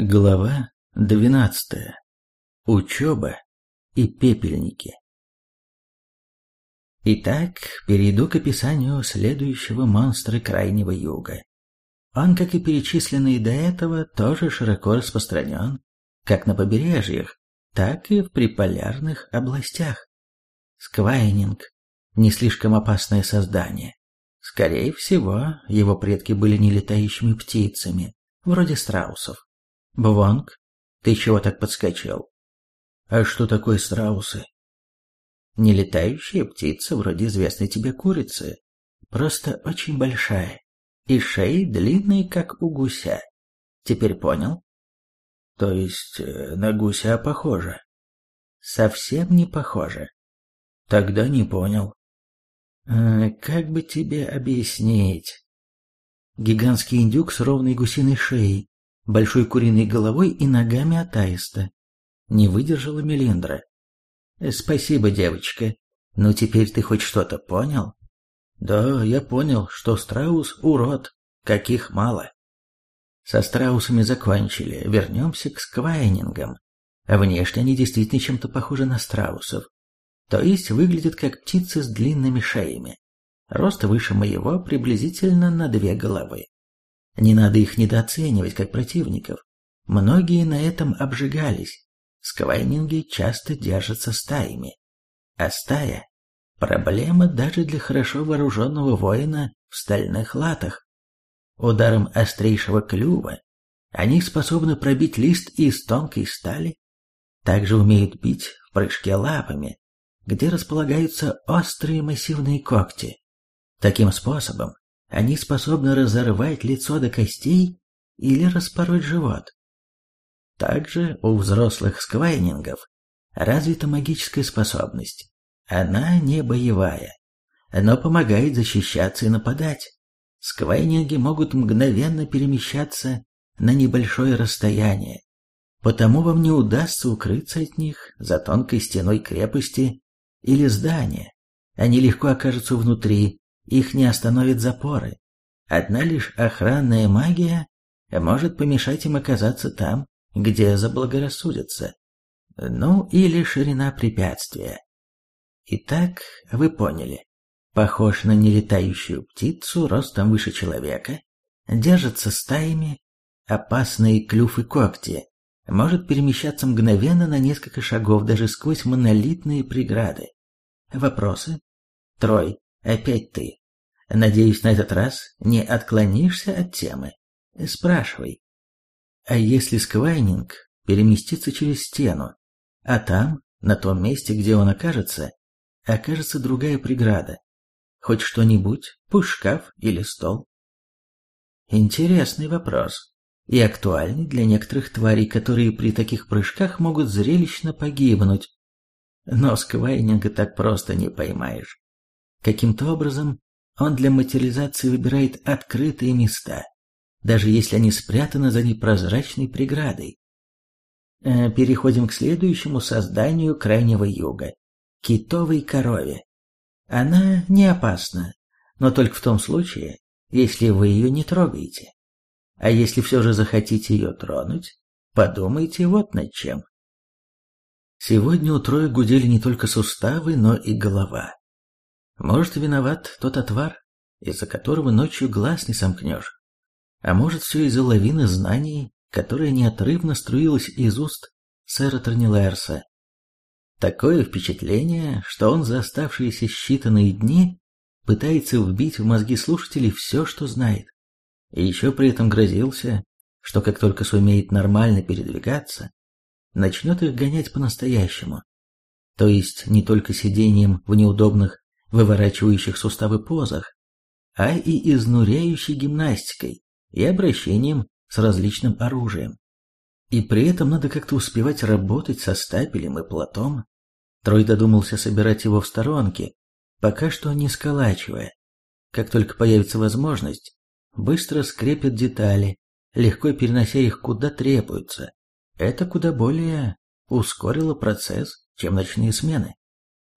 Глава 12. Учеба и пепельники. Итак, перейду к описанию следующего монстра Крайнего Юга. Он, как и перечисленный до этого, тоже широко распространен, как на побережьях, так и в приполярных областях. Сквайнинг – не слишком опасное создание. Скорее всего, его предки были нелетающими птицами, вроде страусов. Бвонг, ты чего так подскочил? А что такое страусы? Нелетающая птица, вроде известной тебе курицы, просто очень большая, и шеи длинные, как у гуся. Теперь понял? То есть э, на гуся похоже? Совсем не похоже. Тогда не понял. Э, как бы тебе объяснить? Гигантский индюк с ровной гусиной шеей, большой куриной головой и ногами от аиста. Не выдержала Мелиндра. «Спасибо, девочка. Ну теперь ты хоть что-то понял?» «Да, я понял, что страус — урод, каких мало». Со страусами закончили, вернемся к сквайнингам. Внешне они действительно чем-то похожи на страусов. То есть выглядят как птицы с длинными шеями. Рост выше моего приблизительно на две головы. Не надо их недооценивать как противников. Многие на этом обжигались. Сквайнинги часто держатся стаями. А стая – проблема даже для хорошо вооруженного воина в стальных латах. Ударом острейшего клюва они способны пробить лист из тонкой стали, также умеют бить в прыжке лапами, где располагаются острые массивные когти. Таким способом они способны разорвать лицо до костей или распороть живот. Также у взрослых сквайнингов развита магическая способность. Она не боевая, но помогает защищаться и нападать. Сквайнинги могут мгновенно перемещаться на небольшое расстояние, потому вам не удастся укрыться от них за тонкой стеной крепости или здания. Они легко окажутся внутри их не остановят запоры. Одна лишь охранная магия может помешать им оказаться там, где заблагорассудится. Ну или ширина препятствия. Итак, вы поняли. Похож на нелетающую птицу ростом выше человека, держится стаями, опасные клюв и когти, может перемещаться мгновенно на несколько шагов даже сквозь монолитные преграды. Вопросы? Трой, опять ты. Надеюсь, на этот раз не отклонишься от темы. Спрашивай. А если сквайнинг переместится через стену, а там, на том месте, где он окажется, окажется другая преграда? Хоть что-нибудь, пусть шкаф или стол? Интересный вопрос. И актуальный для некоторых тварей, которые при таких прыжках могут зрелищно погибнуть. Но сквайнинга так просто не поймаешь. Каким-то образом он для материализации выбирает открытые места, даже если они спрятаны за непрозрачной преградой. Э, переходим к следующему созданию Крайнего Юга – китовой корове. Она не опасна, но только в том случае, если вы ее не трогаете. А если все же захотите ее тронуть, подумайте вот над чем. Сегодня у Троя гудели не только суставы, но и голова. Может, виноват тот отвар, из-за которого ночью глаз не сомкнешь. А может, все из-за лавины знаний, которая неотрывно струилась из уст сэра Тернилерса. Такое впечатление, что он за оставшиеся считанные дни пытается вбить в мозги слушателей все, что знает. И еще при этом грозился, что как только сумеет нормально передвигаться, начнет их гонять по-настоящему. То есть не только сидением в неудобных выворачивающих суставы позах, а и изнуряющей гимнастикой и обращением с различным оружием. И при этом надо как-то успевать работать со стапелем и платом. Трой додумался собирать его в сторонке, пока что не сколачивая. Как только появится возможность, быстро скрепит детали, легко перенося их куда требуется. Это куда более ускорило процесс, чем ночные смены.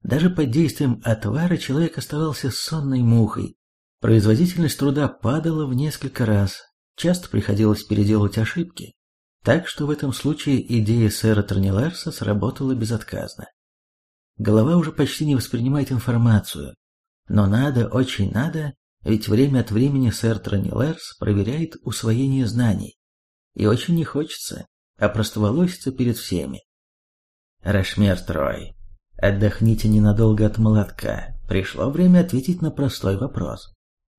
Даже под действием отвара человек оставался сонной мухой. Производительность труда падала в несколько раз. Часто приходилось переделывать ошибки. Так что в этом случае идея сэра Трониларса сработала безотказно. Голова уже почти не воспринимает информацию, но надо, очень надо, ведь время от времени сэр Трониларс проверяет усвоение знаний, и очень не хочется опростоволоситься перед всеми. Рашмер Трой, отдохните ненадолго от молотка, пришло время ответить на простой вопрос.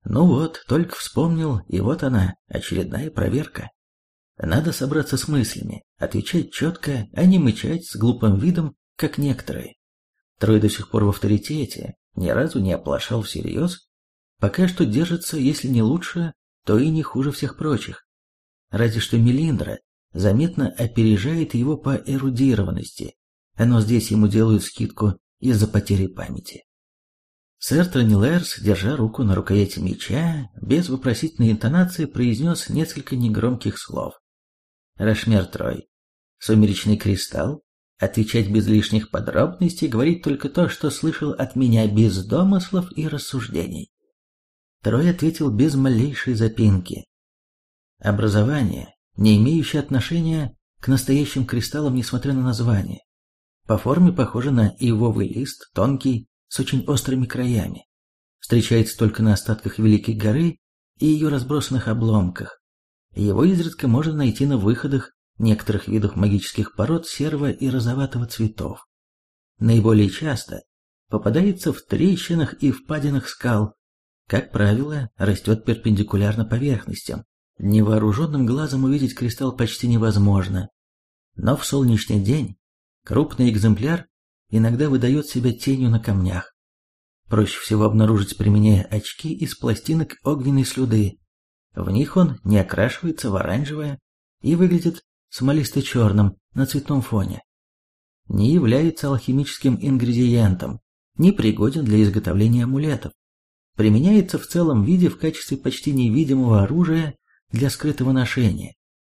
Ну вот, только вспомнил, и вот она, очередная проверка. Надо собраться с мыслями, отвечать четко, а не мычать с глупым видом, как некоторые. Трой до сих пор в авторитете, ни разу не оплошал всерьез, пока что держится, если не лучше, то и не хуже всех прочих. Разве что Мелиндра заметно опережает его по эрудированности, но здесь ему делают скидку из-за потери памяти. Сэр Тронилерс, держа руку на рукояти меча, без вопросительной интонации произнес несколько негромких слов. Рашмер Трой. Сумеречный кристалл. Отвечать без лишних подробностей, говорить только то, что слышал от меня без домыслов и рассуждений. Трой ответил без малейшей запинки. Образование, не имеющее отношения к настоящим кристаллам, несмотря на название. По форме похоже на ивовый лист, тонкий, с очень острыми краями. Встречается только на остатках Великой горы и ее разбросанных обломках. Его изредка можно найти на выходах некоторых видов магических пород серого и розоватого цветов. Наиболее часто попадается в трещинах и впадинах скал. Как правило, растет перпендикулярно поверхностям. Невооруженным глазом увидеть кристалл почти невозможно. Но в солнечный день крупный экземпляр иногда выдает себя тенью на камнях. Проще всего обнаружить, применяя очки из пластинок огненной слюды, в них он не окрашивается в оранжевое и выглядит смолисто-черным на цветном фоне. Не является алхимическим ингредиентом, не пригоден для изготовления амулетов. Применяется в целом виде в качестве почти невидимого оружия для скрытого ношения.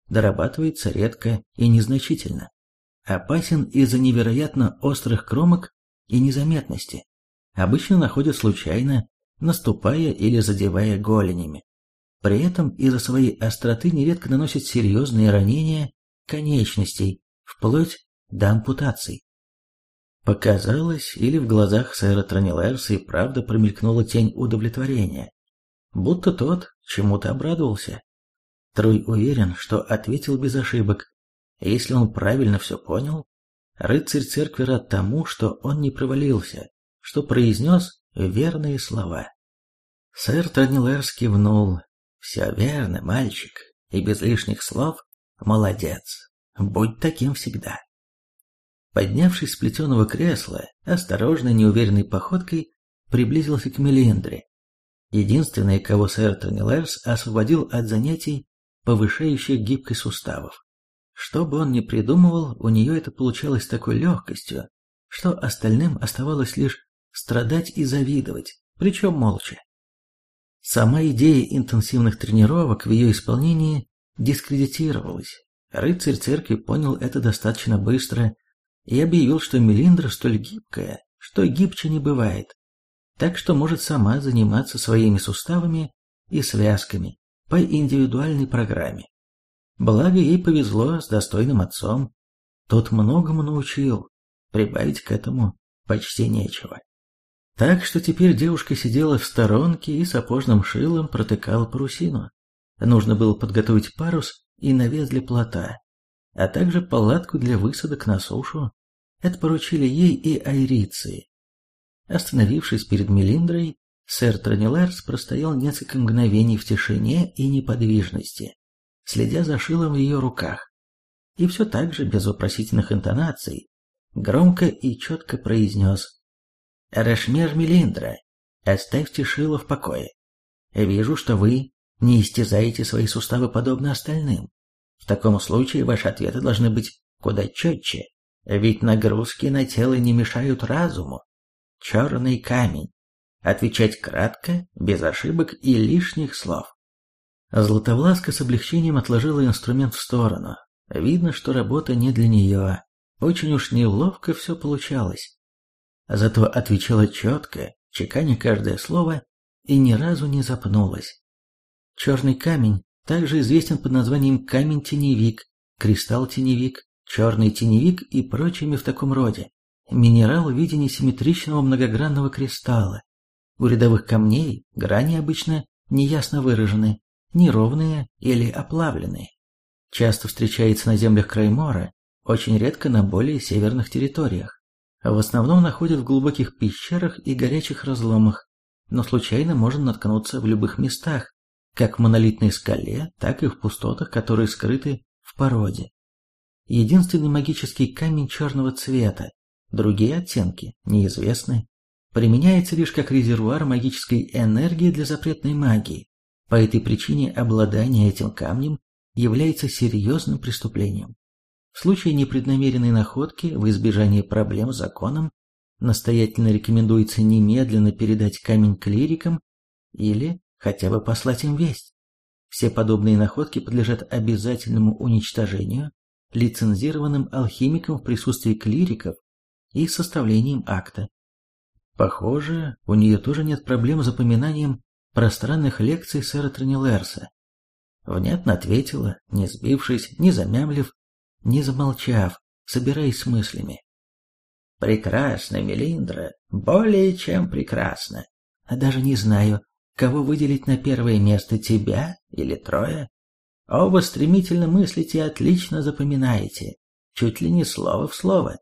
Дорабатывается редко и незначительно. Опасен из-за невероятно острых кромок и незаметности. Обычно находят случайно, наступая или задевая голенями. При этом из-за своей остроты нередко наносит серьезные ранения конечностей, вплоть до ампутаций. Показалось, или в глазах сэра Тронилерса и правда промелькнула тень удовлетворения, будто тот чему-то обрадовался. Труй уверен, что ответил без ошибок. Если он правильно все понял, рыцарь церкви рад тому, что он не провалился, что произнес верные слова. Сэр Тронилерс кивнул, все верно, мальчик, и без лишних слов молодец. Будь таким всегда. Поднявшись с плетеного кресла, осторожной, неуверенной походкой приблизился к Мелиндре. Единственный, кого сэр Тоннелерс освободил от занятий, повышающих гибкость суставов. Что бы он ни придумывал, у нее это получалось такой легкостью, что остальным оставалось лишь страдать и завидовать, причем молча. Сама идея интенсивных тренировок в ее исполнении дискредитировалась. Рыцарь церкви понял это достаточно быстро и объявил, что Мелиндра столь гибкая, что гибче не бывает, так что может сама заниматься своими суставами и связками по индивидуальной программе. Благо ей повезло с достойным отцом. Тот многому научил, прибавить к этому почти нечего. Так что теперь девушка сидела в сторонке и сапожным шилом протыкала парусину. Нужно было подготовить парус и навес для плота, а также палатку для высадок на сушу. Это поручили ей и айрицы. Остановившись перед Мелиндрой, сэр Трониларс простоял несколько мгновений в тишине и неподвижности, следя за шилом в ее руках. И все так же, без вопросительных интонаций, громко и четко произнес Рашмер Мелиндра, оставьте Шило в покое. Вижу, что вы не истязаете свои суставы подобно остальным. В таком случае ваши ответы должны быть куда четче, ведь нагрузки на тело не мешают разуму. Черный камень. Отвечать кратко, без ошибок и лишних слов. Златовласка с облегчением отложила инструмент в сторону. Видно, что работа не для нее. Очень уж неловко все получалось зато отвечала четко, чеканя каждое слово, и ни разу не запнулась. Черный камень также известен под названием камень-теневик кристалл-теневик, черный теневик и прочими в таком роде. Минерал в виде несимметричного многогранного кристалла. У рядовых камней грани обычно неясно выражены, неровные или оплавленные. Часто встречается на землях Краймора, очень редко на более северных территориях. В основном находят в глубоких пещерах и горячих разломах, но случайно можно наткнуться в любых местах, как в монолитной скале, так и в пустотах, которые скрыты в породе. Единственный магический камень черного цвета, другие оттенки неизвестны, применяется лишь как резервуар магической энергии для запретной магии. По этой причине обладание этим камнем является серьезным преступлением. В случае непреднамеренной находки в избежание проблем с законом настоятельно рекомендуется немедленно передать камень клирикам или хотя бы послать им весть. Все подобные находки подлежат обязательному уничтожению лицензированным алхимикам в присутствии клириков и составлением акта. Похоже, у нее тоже нет проблем с запоминанием пространных лекций сэра Тронилерса. Внятно ответила, не сбившись, не замямлив, не замолчав, собираясь с мыслями. «Прекрасно, Мелиндра, более чем прекрасно. Даже не знаю, кого выделить на первое место, тебя или Троя. Оба стремительно мыслите и отлично запоминаете, чуть ли не слово в слово.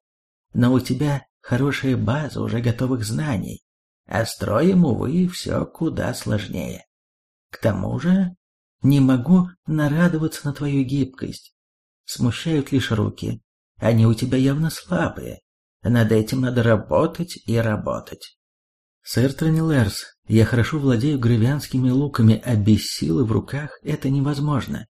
Но у тебя хорошая база уже готовых знаний, а с Троем, увы, все куда сложнее. К тому же, не могу нарадоваться на твою гибкость. Смущают лишь руки, они у тебя явно слабые. Над этим надо работать и работать. Сэр Тронилерс, я хорошо владею гривянскими луками, а без силы в руках это невозможно.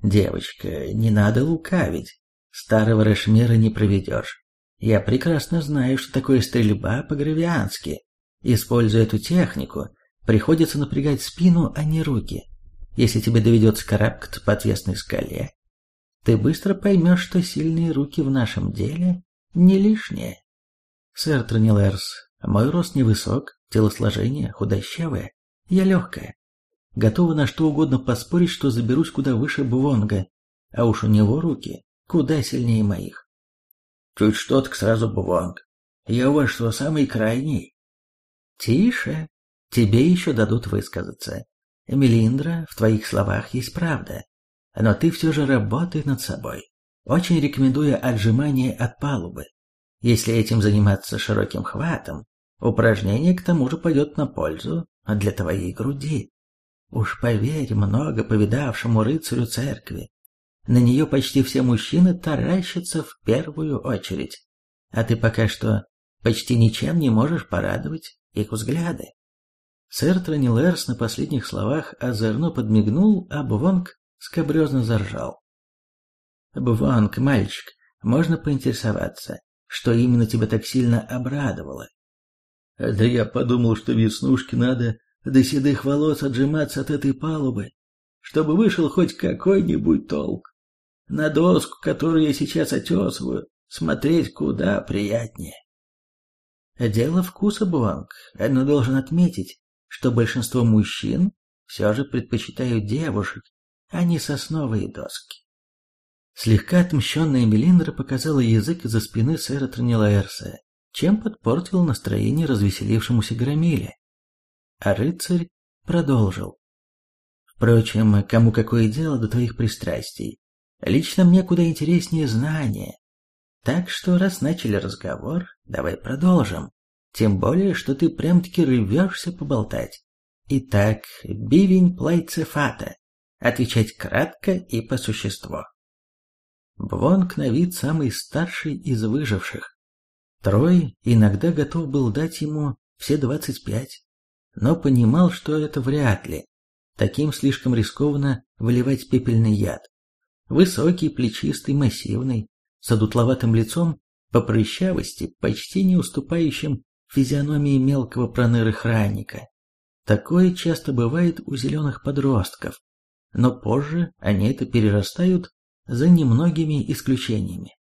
Девочка, не надо лукавить. Старого Решмера не проведешь. Я прекрасно знаю, что такое стрельба по-гривиански. Используя эту технику, приходится напрягать спину, а не руки. Если тебе доведется карабкаться по отвесной скале, ты быстро поймешь, что сильные руки в нашем деле не лишнее. Сэр Тронилерс, мой рост невысок, телосложение худощавое, я легкая. Готова на что угодно поспорить, что заберусь куда выше Бувонга, а уж у него руки куда сильнее моих. Чуть что так сразу Бувонг. Я у вас что, самый крайний? Тише, тебе еще дадут высказаться. Мелиндра, в твоих словах есть правда, но ты все же работай над собой. Очень рекомендую отжимание от палубы. Если этим заниматься широким хватом, упражнение к тому же пойдет на пользу для твоей груди. Уж поверь, много повидавшему рыцарю церкви. На нее почти все мужчины таращатся в первую очередь. А ты пока что почти ничем не можешь порадовать их взгляды. Сэр Тронилерс на последних словах озорно подмигнул, а Бвонг скобрезно заржал. «Бвонг, мальчик, можно поинтересоваться, что именно тебя так сильно обрадовало. Да я подумал, что веснушки надо до седых волос отжиматься от этой палубы, чтобы вышел хоть какой-нибудь толк. На доску, которую я сейчас отесываю, смотреть куда приятнее. Дело вкуса, Бланк, но должен отметить, что большинство мужчин все же предпочитают девушек, а не сосновые доски. Слегка отмщенная Мелиндра показала язык из-за спины сэра Тронилаэрса, чем подпортил настроение развеселившемуся Громиле. А рыцарь продолжил. Впрочем, кому какое дело до твоих пристрастий? Лично мне куда интереснее знания. Так что, раз начали разговор, давай продолжим. Тем более, что ты прям-таки рвешься поболтать. Итак, бивень плайцефата. Отвечать кратко и по существу. Бвонг на вид самый старший из выживших. Трой иногда готов был дать ему все двадцать пять, но понимал, что это вряд ли. Таким слишком рискованно выливать пепельный яд. Высокий, плечистый, массивный, с одутловатым лицом, по прыщавости, почти не уступающим физиономии мелкого проныры-хранника. Такое часто бывает у зеленых подростков, но позже они это перерастают за немногими исключениями.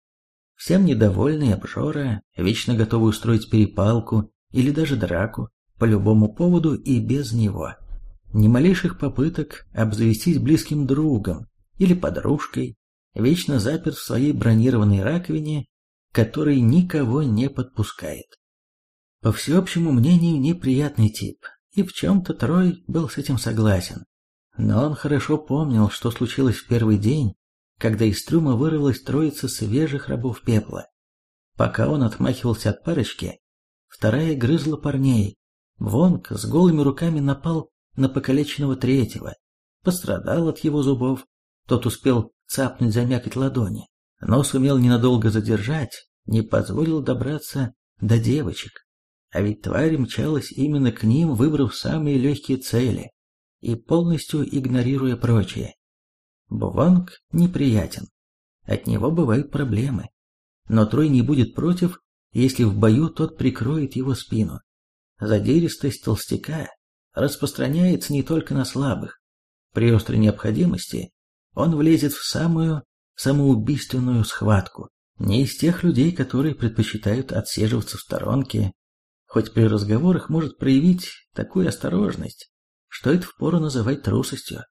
Всем недовольный обжора, вечно готовый устроить перепалку или даже драку по любому поводу и без него. Ни малейших попыток обзавестись близким другом или подружкой, вечно заперт в своей бронированной раковине, который никого не подпускает. По всеобщему мнению, неприятный тип, и в чем-то Трой был с этим согласен. Но он хорошо помнил, что случилось в первый день, когда из трюма вырвалась троица свежих рабов пепла. Пока он отмахивался от парочки, вторая грызла парней. Вонг с голыми руками напал на покалеченного третьего, пострадал от его зубов, тот успел цапнуть за мякоть ладони, но сумел ненадолго задержать, не позволил добраться до девочек. А ведь тварь мчалась именно к ним, выбрав самые легкие цели и полностью игнорируя прочие. Буванг неприятен. От него бывают проблемы. Но Трой не будет против, если в бою тот прикроет его спину. Задиристость толстяка распространяется не только на слабых. При острой необходимости он влезет в самую самоубийственную схватку. Не из тех людей, которые предпочитают отсиживаться в сторонке, хоть при разговорах может проявить такую осторожность, что это впору называть трусостью.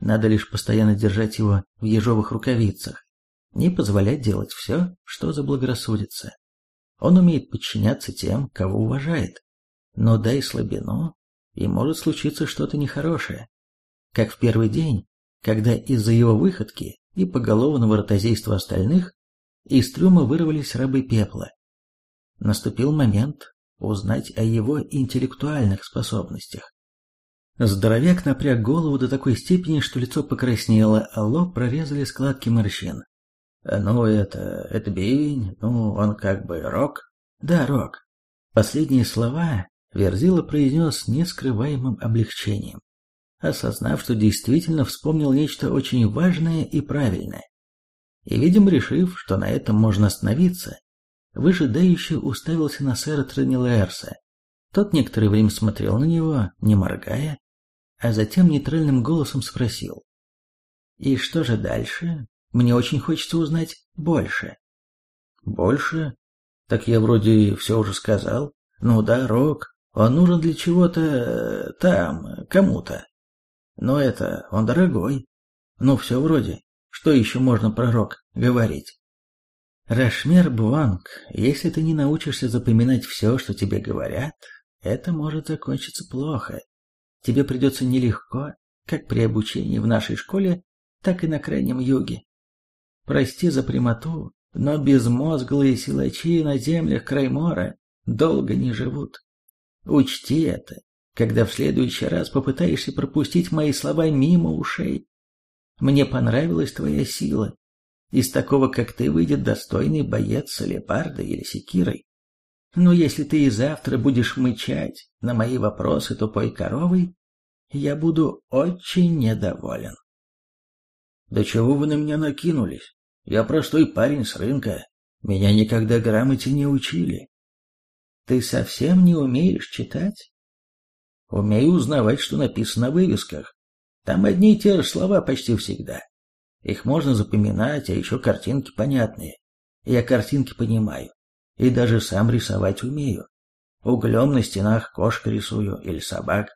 Надо лишь постоянно держать его в ежовых рукавицах, не позволять делать все, что заблагорассудится. Он умеет подчиняться тем, кого уважает. Но дай слабину, и может случиться что-то нехорошее. Как в первый день, когда из-за его выходки и поголовного ротозейства остальных из трюма вырвались рабы пепла. Наступил момент узнать о его интеллектуальных способностях. Здоровяк напряг голову до такой степени, что лицо покраснело, а лоб прорезали складки морщин. «Ну, это... это бивень, ну, он как бы рок». «Да, рок». Последние слова Верзила произнес с нескрываемым облегчением, осознав, что действительно вспомнил нечто очень важное и правильное. И, видимо, решив, что на этом можно остановиться, выжидающе уставился на сэра Тренилерса. Тот некоторое время смотрел на него, не моргая, а затем нейтральным голосом спросил. «И что же дальше? Мне очень хочется узнать больше». «Больше? Так я вроде все уже сказал. Ну да, Рок, он нужен для чего-то э, там, кому-то. Но это, он дорогой. Ну все вроде. Что еще можно про Рок говорить?» Рашмер Буанг, если ты не научишься запоминать все, что тебе говорят, это может закончиться плохо тебе придется нелегко, как при обучении в нашей школе, так и на Крайнем Юге. Прости за прямоту, но безмозглые силачи на землях Краймора долго не живут. Учти это, когда в следующий раз попытаешься пропустить мои слова мимо ушей. Мне понравилась твоя сила. Из такого, как ты, выйдет достойный боец с лепардой или секирой. Но если ты и завтра будешь мычать на мои вопросы тупой коровой, я буду очень недоволен. Да чего вы на меня накинулись? Я простой парень с рынка. Меня никогда грамоте не учили. Ты совсем не умеешь читать? Умею узнавать, что написано на вывесках. Там одни и те же слова почти всегда. Их можно запоминать, а еще картинки понятные. Я картинки понимаю и даже сам рисовать умею. Углем на стенах кошка рисую или собак.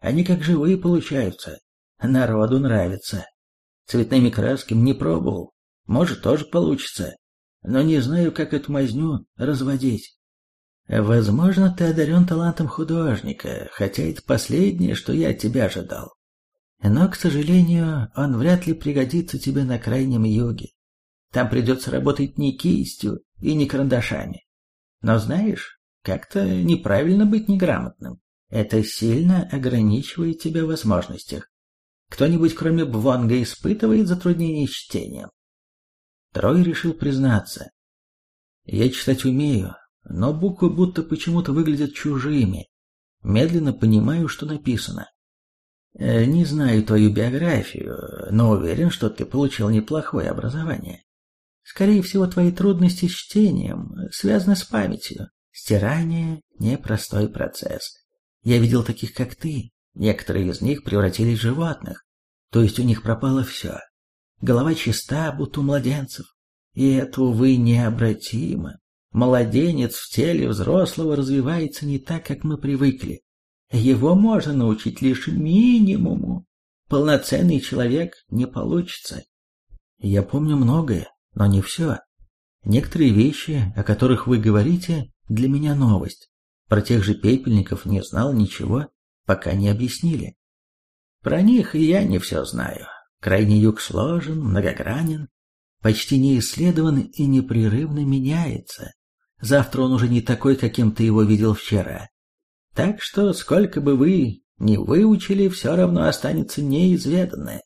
Они как живые получаются. Народу нравится. Цветными красками не пробовал. Может, тоже получится. Но не знаю, как эту мазню разводить. Возможно, ты одарен талантом художника, хотя это последнее, что я от тебя ожидал. Но, к сожалению, он вряд ли пригодится тебе на крайнем юге. Там придется работать не кистью и не карандашами. Но знаешь, как-то неправильно быть неграмотным. Это сильно ограничивает тебя в возможностях. Кто-нибудь кроме Бвонга испытывает затруднения с чтением? Трой решил признаться. Я читать умею, но буквы будто почему-то выглядят чужими. Медленно понимаю, что написано. Э, не знаю твою биографию, но уверен, что ты получил неплохое образование. Скорее всего, твои трудности с чтением связаны с памятью. Стирание – непростой процесс. Я видел таких, как ты. Некоторые из них превратились в животных. То есть у них пропало все. Голова чиста, будто у младенцев. И это, увы, необратимо. Младенец в теле взрослого развивается не так, как мы привыкли. Его можно научить лишь минимуму. Полноценный человек не получится. Я помню многое, но не все. Некоторые вещи, о которых вы говорите, для меня новость. Про тех же пепельников не знал ничего, пока не объяснили. Про них и я не все знаю. Крайний юг сложен, многогранен, почти не исследован и непрерывно меняется. Завтра он уже не такой, каким ты его видел вчера. Так что, сколько бы вы ни выучили, все равно останется неизведанное.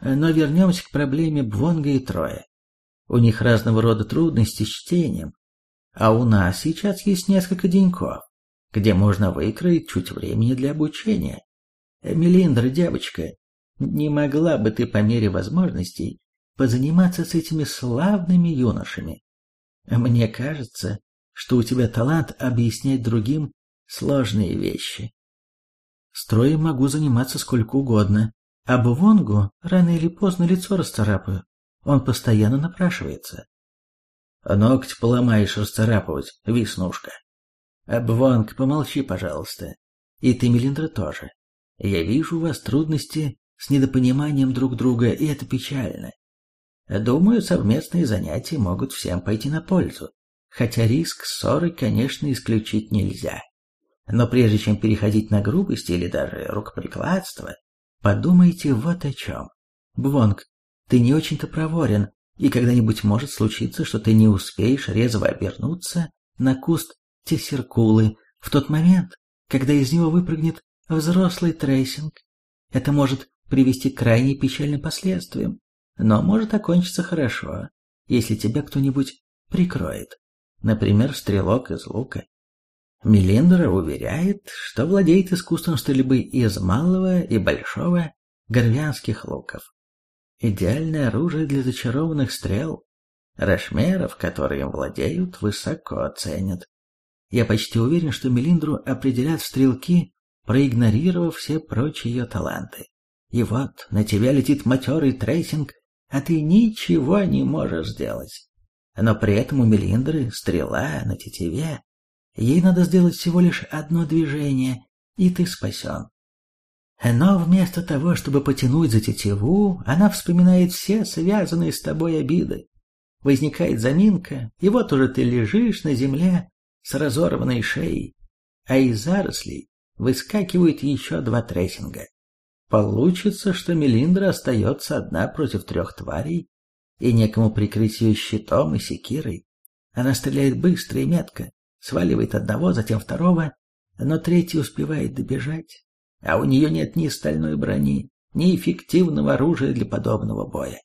Но вернемся к проблеме Бвонга и Троя. У них разного рода трудности с чтением, а у нас сейчас есть несколько деньков, где можно выкроить чуть времени для обучения. Мелиндра, девочка, не могла бы ты по мере возможностей позаниматься с этими славными юношами? Мне кажется, что у тебя талант объяснять другим сложные вещи. Строем могу заниматься сколько угодно, а Бувонгу рано или поздно лицо расцарапаю. Он постоянно напрашивается. Ногти поломаешь расцарапывать, веснушка. Бвонг, помолчи, пожалуйста. И ты, Мелиндра, тоже. Я вижу у вас трудности с недопониманием друг друга, и это печально. Думаю, совместные занятия могут всем пойти на пользу, хотя риск ссоры, конечно, исключить нельзя. Но прежде чем переходить на грубости или даже рукоприкладство, подумайте вот о чем. Бвонг, ты не очень-то проворен, и когда-нибудь может случиться, что ты не успеешь резво обернуться на куст тессеркулы в тот момент, когда из него выпрыгнет взрослый трейсинг. Это может привести к крайне печальным последствиям, но может окончиться хорошо, если тебя кто-нибудь прикроет. Например, стрелок из лука. Мелиндра уверяет, что владеет искусством стрельбы из малого и большого горвянских луков. Идеальное оружие для зачарованных стрел. Рашмеров, которые им владеют, высоко ценят. Я почти уверен, что Мелиндру определят в стрелки, проигнорировав все прочие ее таланты. И вот на тебя летит матерый трейсинг, а ты ничего не можешь сделать. Но при этом у Мелиндры стрела на тетиве. Ей надо сделать всего лишь одно движение, и ты спасен. Но вместо того, чтобы потянуть за тетиву, она вспоминает все связанные с тобой обиды. Возникает заминка, и вот уже ты лежишь на земле с разорванной шеей, а из зарослей выскакивают еще два трессинга. Получится, что Мелиндра остается одна против трех тварей, и некому прикрыть ее щитом и секирой. Она стреляет быстро и метко, сваливает одного, затем второго, но третий успевает добежать а у нее нет ни стальной брони, ни эффективного оружия для подобного боя.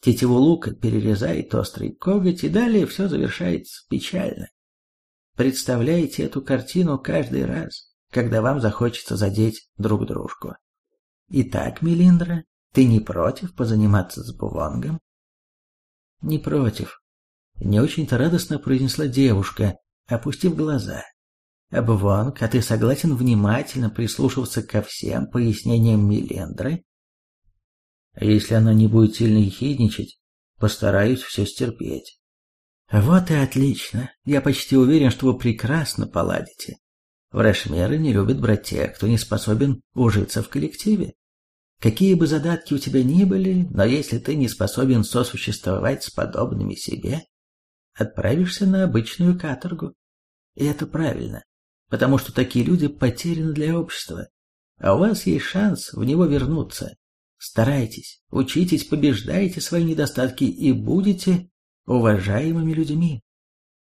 Тетиву лука перерезает острый коготь, и далее все завершается печально. Представляете эту картину каждый раз, когда вам захочется задеть друг дружку. Итак, Мелиндра, ты не против позаниматься с Бувонгом? Не против. Не очень-то радостно произнесла девушка, опустив глаза. Обвонг, а ты согласен внимательно прислушиваться ко всем пояснениям Милендры? Если она не будет сильно ехидничать, постараюсь все стерпеть. Вот и отлично. Я почти уверен, что вы прекрасно поладите. Врашмеры не любят брать тех, кто не способен ужиться в коллективе. Какие бы задатки у тебя ни были, но если ты не способен сосуществовать с подобными себе, отправишься на обычную каторгу. И это правильно потому что такие люди потеряны для общества, а у вас есть шанс в него вернуться. Старайтесь, учитесь, побеждайте свои недостатки и будете уважаемыми людьми.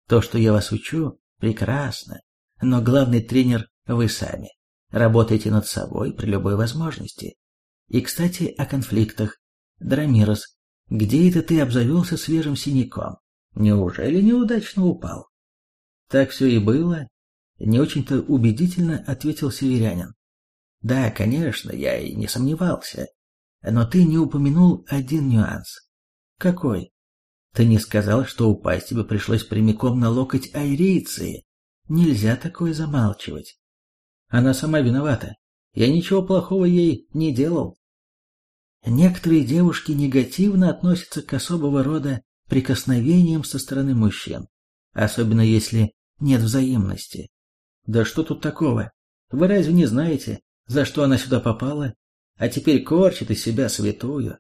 То, что я вас учу, прекрасно, но главный тренер вы сами. Работайте над собой при любой возможности. И, кстати, о конфликтах. Драмирос, где это ты обзавелся свежим синяком? Неужели неудачно упал? Так все и было, не очень-то убедительно ответил северянин. Да, конечно, я и не сомневался. Но ты не упомянул один нюанс. Какой? Ты не сказал, что упасть тебе пришлось прямиком на локоть айрейцы. Нельзя такое замалчивать. Она сама виновата. Я ничего плохого ей не делал. Некоторые девушки негативно относятся к особого рода прикосновениям со стороны мужчин, особенно если нет взаимности. Да что тут такого? Вы разве не знаете, за что она сюда попала? А теперь корчит из себя святую.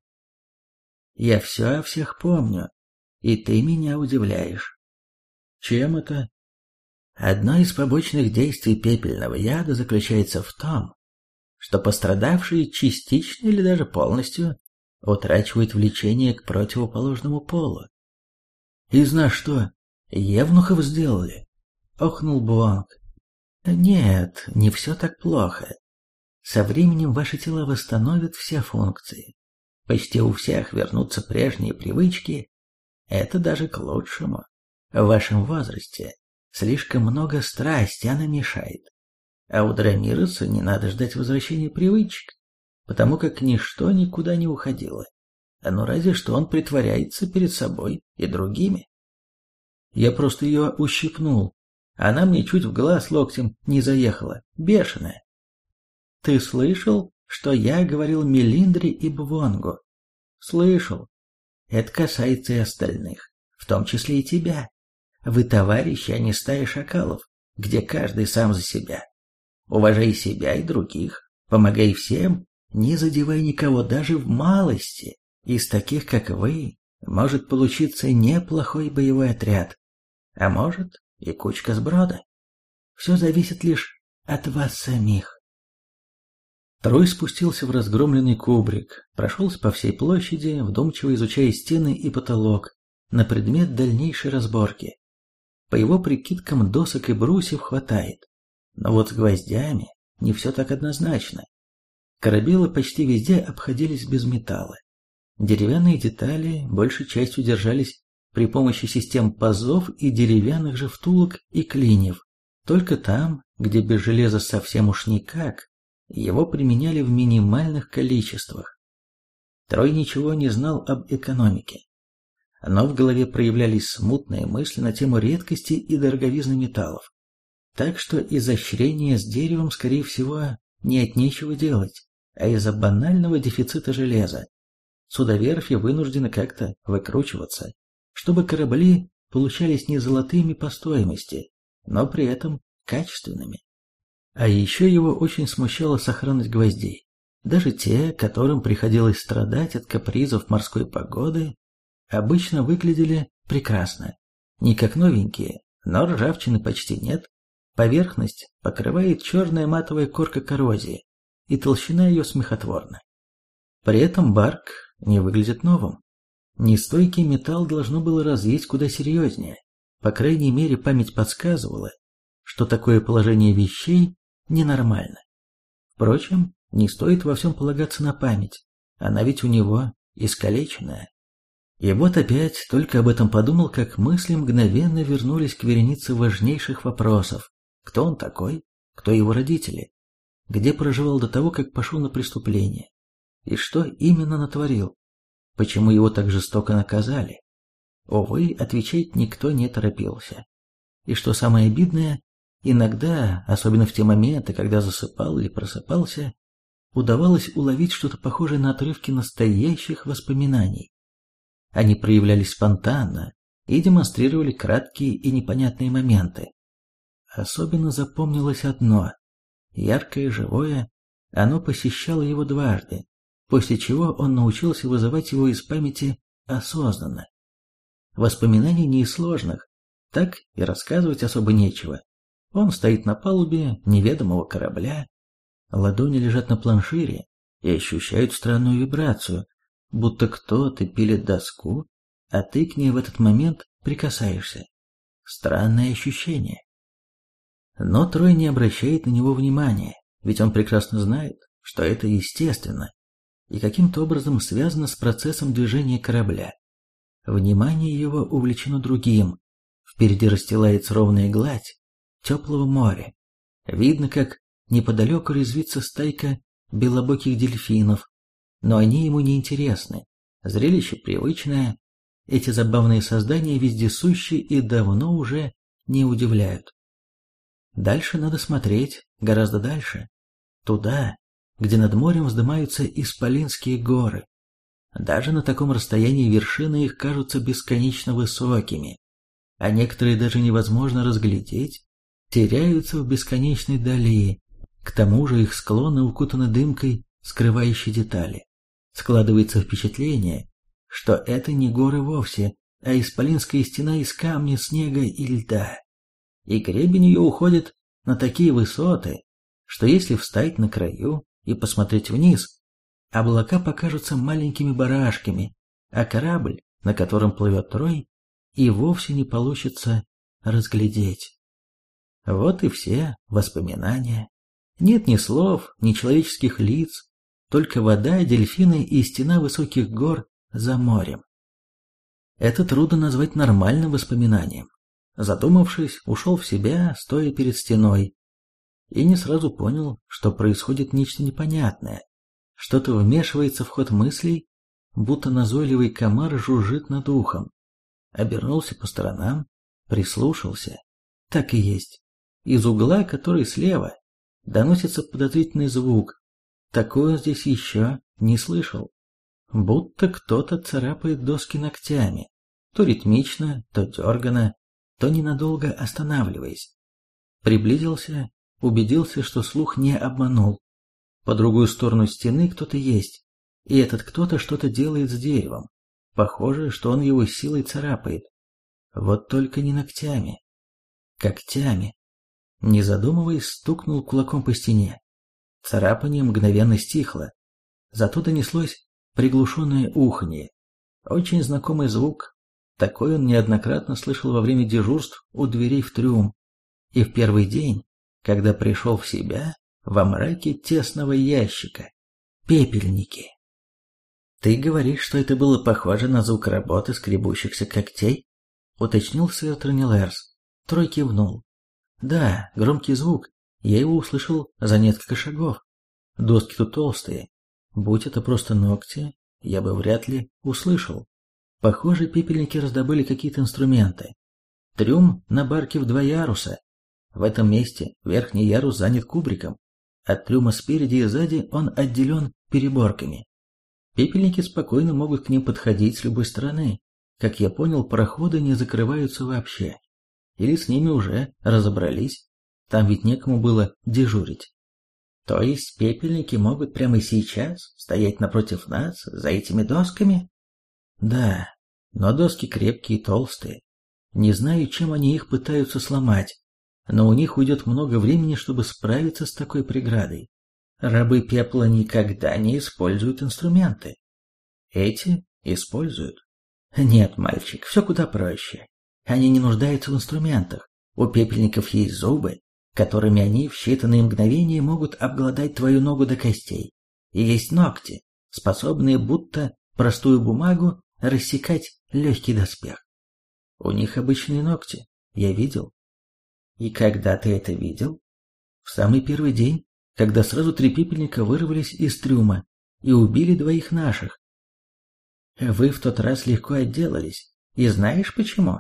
Я все о всех помню, и ты меня удивляешь. Чем это? Одно из побочных действий пепельного яда заключается в том, что пострадавшие частично или даже полностью утрачивают влечение к противоположному полу. И знаешь что, евнухов сделали? Охнул Буанг. Нет, не все так плохо. Со временем ваши тела восстановят все функции. Почти у всех вернутся прежние привычки. Это даже к лучшему. В вашем возрасте слишком много страсти, она мешает. А у Драмироса не надо ждать возвращения привычек, потому как ничто никуда не уходило. Ну разве что он притворяется перед собой и другими. Я просто ее ущипнул. Она мне чуть в глаз локтем не заехала, бешеная. Ты слышал, что я говорил Мелиндре и Бвонгу? Слышал. Это касается и остальных, в том числе и тебя. Вы товарищи, а не стая шакалов, где каждый сам за себя. Уважай себя и других, помогай всем, не задевай никого даже в малости. Из таких, как вы, может получиться неплохой боевой отряд, а может и кучка сброда. Все зависит лишь от вас самих. Трой спустился в разгромленный кубрик, прошелся по всей площади, вдумчиво изучая стены и потолок на предмет дальнейшей разборки. По его прикидкам досок и брусьев хватает, но вот с гвоздями не все так однозначно. Корабелы почти везде обходились без металла. Деревянные детали большей частью держались при помощи систем пазов и деревянных же втулок и клиньев. Только там, где без железа совсем уж никак, его применяли в минимальных количествах. Трой ничего не знал об экономике, но в голове проявлялись смутные мысли на тему редкости и дороговизны металлов. Так что изощрение с деревом, скорее всего, не от нечего делать, а из-за банального дефицита железа. Судоверфи вынуждены как-то выкручиваться, чтобы корабли получались не золотыми по стоимости, но при этом качественными. А еще его очень смущала сохранность гвоздей. Даже те, которым приходилось страдать от капризов морской погоды, обычно выглядели прекрасно. Не как новенькие, но ржавчины почти нет. Поверхность покрывает черная матовая корка коррозии, и толщина ее смехотворна. При этом барк не выглядит новым. Нестойкий металл должно было разъесть куда серьезнее. По крайней мере, память подсказывала, что такое положение вещей ненормально. Впрочем, не стоит во всем полагаться на память, она ведь у него искалеченная. И вот опять только об этом подумал, как мысли мгновенно вернулись к веренице важнейших вопросов. Кто он такой? Кто его родители? Где проживал до того, как пошел на преступление? И что именно натворил? Почему его так жестоко наказали? Увы, отвечать никто не торопился. И что самое обидное, Иногда, особенно в те моменты, когда засыпал или просыпался, удавалось уловить что-то похожее на отрывки настоящих воспоминаний. Они проявлялись спонтанно и демонстрировали краткие и непонятные моменты. Особенно запомнилось одно, яркое живое, оно посещало его дважды, после чего он научился вызывать его из памяти осознанно. Воспоминаний не из сложных, так и рассказывать особо нечего. Он стоит на палубе неведомого корабля, ладони лежат на планшире и ощущают странную вибрацию, будто кто-то пилит доску, а ты к ней в этот момент прикасаешься. Странное ощущение. Но Трой не обращает на него внимания, ведь он прекрасно знает, что это естественно и каким-то образом связано с процессом движения корабля. Внимание его увлечено другим. Впереди расстилается ровная гладь, теплого моря. Видно, как неподалеку резвится стайка белобоких дельфинов, но они ему не интересны. Зрелище привычное, эти забавные создания вездесущие и давно уже не удивляют. Дальше надо смотреть, гораздо дальше. Туда, где над морем вздымаются Исполинские горы. Даже на таком расстоянии вершины их кажутся бесконечно высокими, а некоторые даже невозможно разглядеть теряются в бесконечной дали, к тому же их склоны укутаны дымкой, скрывающей детали. Складывается впечатление, что это не горы вовсе, а исполинская стена из камня, снега и льда. И гребень ее уходит на такие высоты, что если встать на краю и посмотреть вниз, облака покажутся маленькими барашками, а корабль, на котором плывет Трой, и вовсе не получится разглядеть. Вот и все воспоминания. Нет ни слов, ни человеческих лиц, только вода, дельфины и стена высоких гор за морем. Это трудно назвать нормальным воспоминанием. Задумавшись, ушел в себя, стоя перед стеной, и не сразу понял, что происходит нечто непонятное. Что-то вмешивается в ход мыслей, будто назойливый комар жужжит над ухом. Обернулся по сторонам, прислушался. Так и есть. Из угла, который слева, доносится подозрительный звук. Такое здесь еще не слышал. Будто кто-то царапает доски ногтями, то ритмично, то дергано, то ненадолго останавливаясь. Приблизился, убедился, что слух не обманул. По другую сторону стены кто-то есть, и этот кто-то что-то делает с деревом. Похоже, что он его силой царапает. Вот только не ногтями. Когтями. Не задумываясь, стукнул кулаком по стене. Царапание мгновенно стихло. Зато донеслось приглушенное уханье. Очень знакомый звук. Такой он неоднократно слышал во время дежурств у дверей в трюм. И в первый день, когда пришел в себя, во мраке тесного ящика. Пепельники. «Ты говоришь, что это было похоже на звук работы скребущихся когтей?» — уточнил сэр Тронилерс. Трой кивнул. «Да, громкий звук. Я его услышал за несколько шагов. Доски тут толстые. Будь это просто ногти, я бы вряд ли услышал. Похоже, пепельники раздобыли какие-то инструменты. Трюм на барке в два яруса. В этом месте верхний ярус занят кубриком. От трюма спереди и сзади он отделен переборками. Пепельники спокойно могут к ним подходить с любой стороны. Как я понял, проходы не закрываются вообще. Или с ними уже разобрались. Там ведь некому было дежурить. То есть пепельники могут прямо сейчас стоять напротив нас, за этими досками? Да, но доски крепкие и толстые. Не знаю, чем они их пытаются сломать, но у них уйдет много времени, чтобы справиться с такой преградой. Рабы пепла никогда не используют инструменты. Эти используют. Нет, мальчик, все куда проще. Они не нуждаются в инструментах. У пепельников есть зубы, которыми они в считанные мгновения могут обглодать твою ногу до костей. И есть ногти, способные будто простую бумагу рассекать легкий доспех. У них обычные ногти, я видел. И когда ты это видел? В самый первый день, когда сразу три пепельника вырвались из трюма и убили двоих наших. Вы в тот раз легко отделались. И знаешь почему?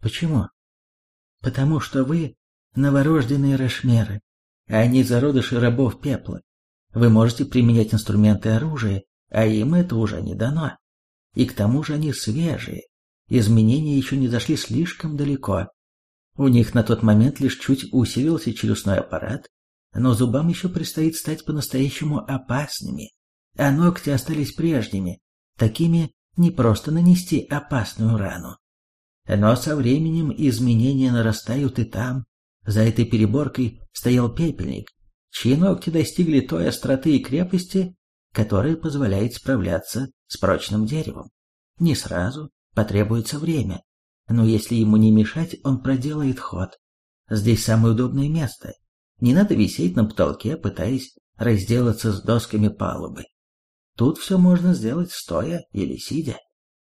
Почему? Потому что вы новорожденные рашмеры, а не зародыши рабов пепла. Вы можете применять инструменты оружия, а им это уже не дано. И к тому же они свежие. Изменения еще не зашли слишком далеко. У них на тот момент лишь чуть усилился челюстной аппарат, но зубам еще предстоит стать по-настоящему опасными, а ногти остались прежними, такими не просто нанести опасную рану. Но со временем изменения нарастают и там. За этой переборкой стоял пепельник, чьи ногти достигли той остроты и крепости, которая позволяет справляться с прочным деревом. Не сразу, потребуется время, но если ему не мешать, он проделает ход. Здесь самое удобное место, не надо висеть на потолке, пытаясь разделаться с досками палубы. Тут все можно сделать стоя или сидя.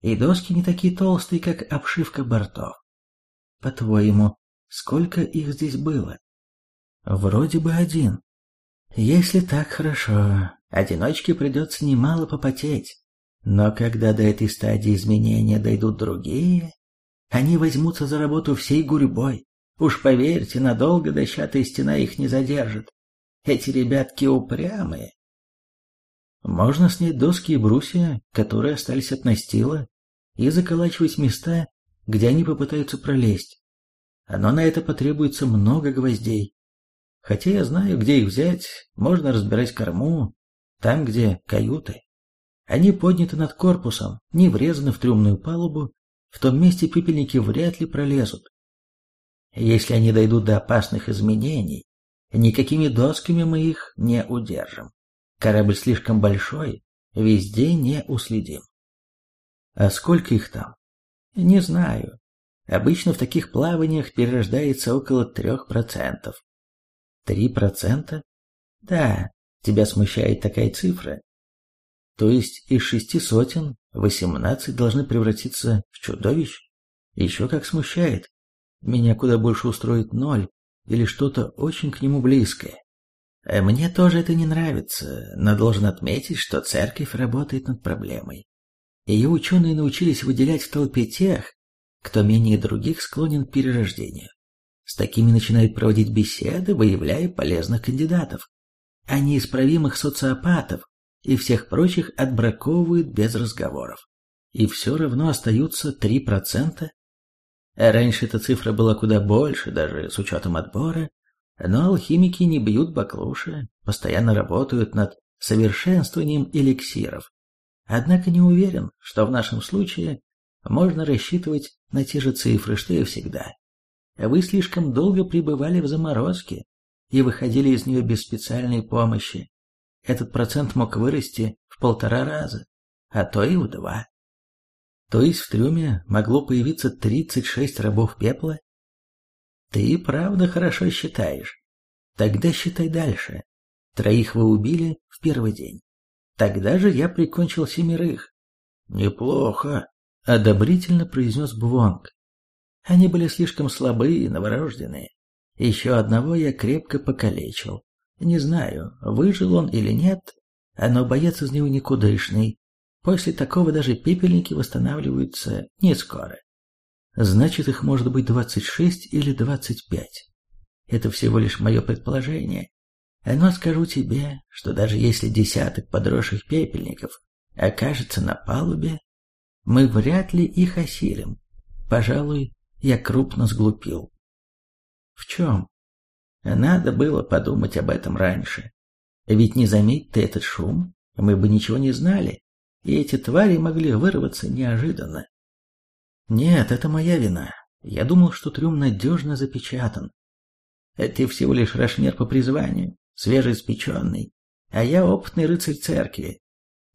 И доски не такие толстые, как обшивка бортов. По-твоему, сколько их здесь было? Вроде бы один. Если так хорошо, одиночке придется немало попотеть. Но когда до этой стадии изменения дойдут другие, они возьмутся за работу всей гурьбой, Уж поверьте, надолго дощатая стена их не задержит. Эти ребятки упрямые. Можно снять доски и брусья, которые остались от настила, и заколачивать места, где они попытаются пролезть. Но на это потребуется много гвоздей. Хотя я знаю, где их взять, можно разбирать корму, там, где каюты. Они подняты над корпусом, не врезаны в трюмную палубу, в том месте пепельники вряд ли пролезут. Если они дойдут до опасных изменений, никакими досками мы их не удержим. Корабль слишком большой, везде не уследим. А сколько их там? Не знаю. Обычно в таких плаваниях перерождается около трех процентов. Три процента? Да, тебя смущает такая цифра. То есть из шести сотен восемнадцать должны превратиться в чудовищ? Еще как смущает. Меня куда больше устроит ноль или что-то очень к нему близкое. А мне тоже это не нравится, но должен отметить, что церковь работает над проблемой. Ее ученые научились выделять в толпе тех, кто менее других склонен к перерождению. С такими начинают проводить беседы, выявляя полезных кандидатов, а неисправимых социопатов и всех прочих отбраковывают без разговоров. И все равно остаются 3%. А раньше эта цифра была куда больше, даже с учетом отбора, но алхимики не бьют баклуши, постоянно работают над совершенствованием эликсиров. Однако не уверен, что в нашем случае можно рассчитывать на те же цифры, что и всегда. Вы слишком долго пребывали в заморозке и выходили из нее без специальной помощи. Этот процент мог вырасти в полтора раза, а то и в два. То есть в трюме могло появиться 36 рабов пепла? Ты правда хорошо считаешь. Тогда считай дальше. Троих вы убили в первый день. Тогда же я прикончил семерых. Неплохо, одобрительно произнес Бвонг. Они были слишком слабые и новорожденные. Еще одного я крепко покалечил. Не знаю, выжил он или нет, но боец из него никудышный. После такого даже пепельники восстанавливаются не скоро. Значит, их может быть 26 или 25. Это всего лишь мое предположение. Но скажу тебе, что даже если десяток подросших пепельников окажется на палубе, мы вряд ли их осилим. Пожалуй, я крупно сглупил. В чем? Надо было подумать об этом раньше. Ведь не заметь ты этот шум, мы бы ничего не знали, и эти твари могли вырваться неожиданно. Нет, это моя вина. Я думал, что трюм надежно запечатан. Ты всего лишь рашмер по призванию, свежеиспеченный, а я опытный рыцарь церкви.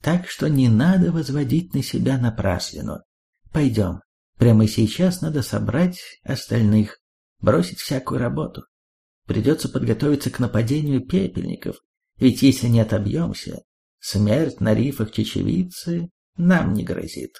Так что не надо возводить на себя напраслину. Пойдем, прямо сейчас надо собрать остальных, бросить всякую работу. Придется подготовиться к нападению пепельников, ведь если не отобьемся, смерть на рифах чечевицы нам не грозит.